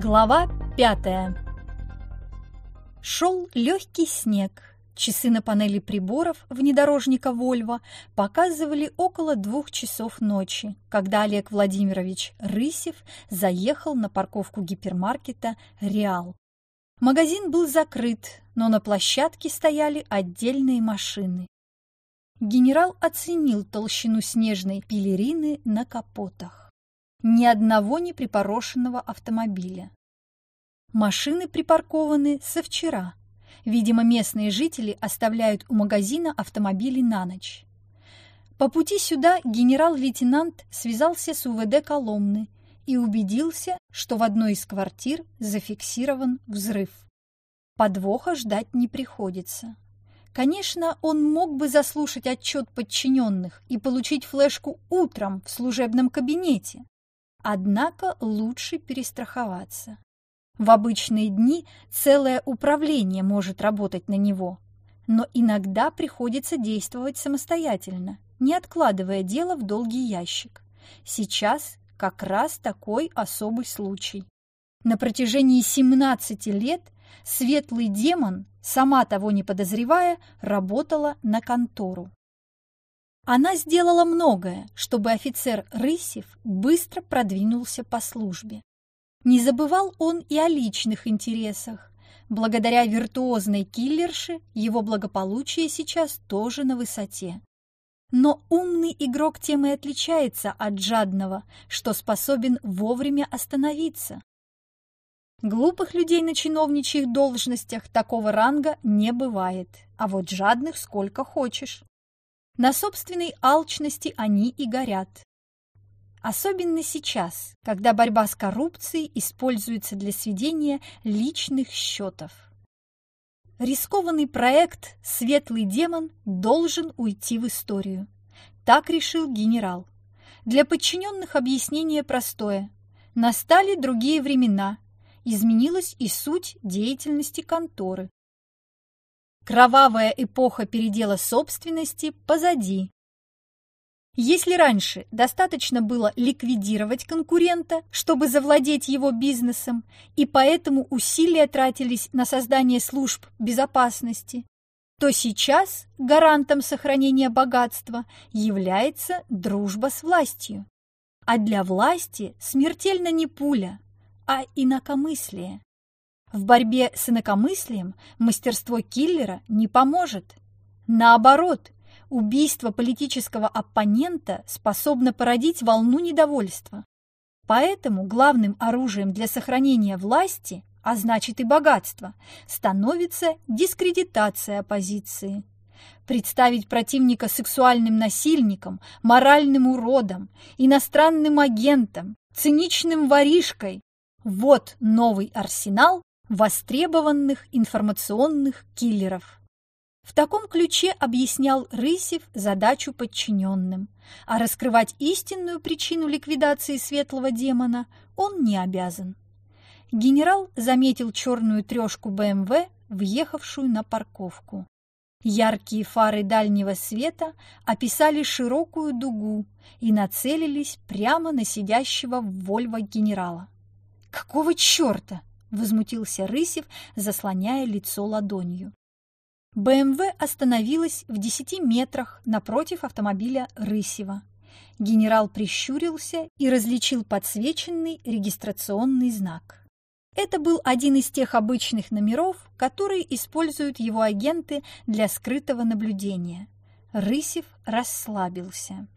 Глава пятая Шел легкий снег. Часы на панели приборов внедорожника «Вольво» показывали около двух часов ночи, когда Олег Владимирович Рысев заехал на парковку гипермаркета «Реал». Магазин был закрыт, но на площадке стояли отдельные машины. Генерал оценил толщину снежной пелерины на капотах. Ни одного не припорошенного автомобиля. Машины припаркованы со вчера. Видимо, местные жители оставляют у магазина автомобили на ночь. По пути сюда генерал-лейтенант связался с УВД Коломны и убедился, что в одной из квартир зафиксирован взрыв. Подвоха ждать не приходится. Конечно, он мог бы заслушать отчет подчиненных и получить флешку утром в служебном кабинете. Однако лучше перестраховаться. В обычные дни целое управление может работать на него, но иногда приходится действовать самостоятельно, не откладывая дело в долгий ящик. Сейчас как раз такой особый случай. На протяжении 17 лет светлый демон, сама того не подозревая, работала на контору. Она сделала многое, чтобы офицер Рысев быстро продвинулся по службе. Не забывал он и о личных интересах. Благодаря виртуозной киллерше его благополучие сейчас тоже на высоте. Но умный игрок тем и отличается от жадного, что способен вовремя остановиться. Глупых людей на чиновничьих должностях такого ранга не бывает, а вот жадных сколько хочешь. На собственной алчности они и горят. Особенно сейчас, когда борьба с коррупцией используется для сведения личных счетов. Рискованный проект «Светлый демон» должен уйти в историю. Так решил генерал. Для подчиненных объяснение простое. Настали другие времена. Изменилась и суть деятельности конторы. Кровавая эпоха передела собственности позади. Если раньше достаточно было ликвидировать конкурента, чтобы завладеть его бизнесом, и поэтому усилия тратились на создание служб безопасности, то сейчас гарантом сохранения богатства является дружба с властью. А для власти смертельно не пуля, а инакомыслие. В борьбе с инакомыслием мастерство киллера не поможет. Наоборот – убийство политического оппонента способно породить волну недовольства. Поэтому главным оружием для сохранения власти, а значит и богатства, становится дискредитация оппозиции. Представить противника сексуальным насильником, моральным уродом, иностранным агентом, циничным воришкой – вот новый арсенал востребованных информационных киллеров. В таком ключе объяснял Рысев задачу подчиненным, а раскрывать истинную причину ликвидации светлого демона он не обязан. Генерал заметил черную трешку БМВ, въехавшую на парковку. Яркие фары дальнего света описали широкую дугу и нацелились прямо на сидящего в Вольво генерала. «Какого черта?» — возмутился Рысев, заслоняя лицо ладонью. БМВ остановилась в десяти метрах напротив автомобиля Рысева. Генерал прищурился и различил подсвеченный регистрационный знак. Это был один из тех обычных номеров, которые используют его агенты для скрытого наблюдения. Рысев расслабился.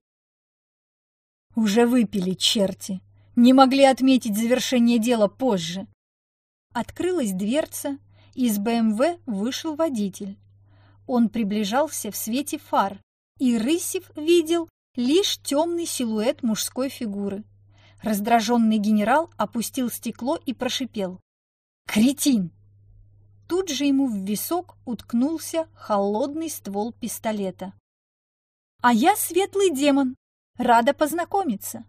«Уже выпили, черти! Не могли отметить завершение дела позже!» Открылась дверца, из БМВ вышел водитель. Он приближался в свете фар, и Рысев видел лишь темный силуэт мужской фигуры. Раздраженный генерал опустил стекло и прошипел. «Кретин!» Тут же ему в висок уткнулся холодный ствол пистолета. «А я светлый демон. Рада познакомиться!»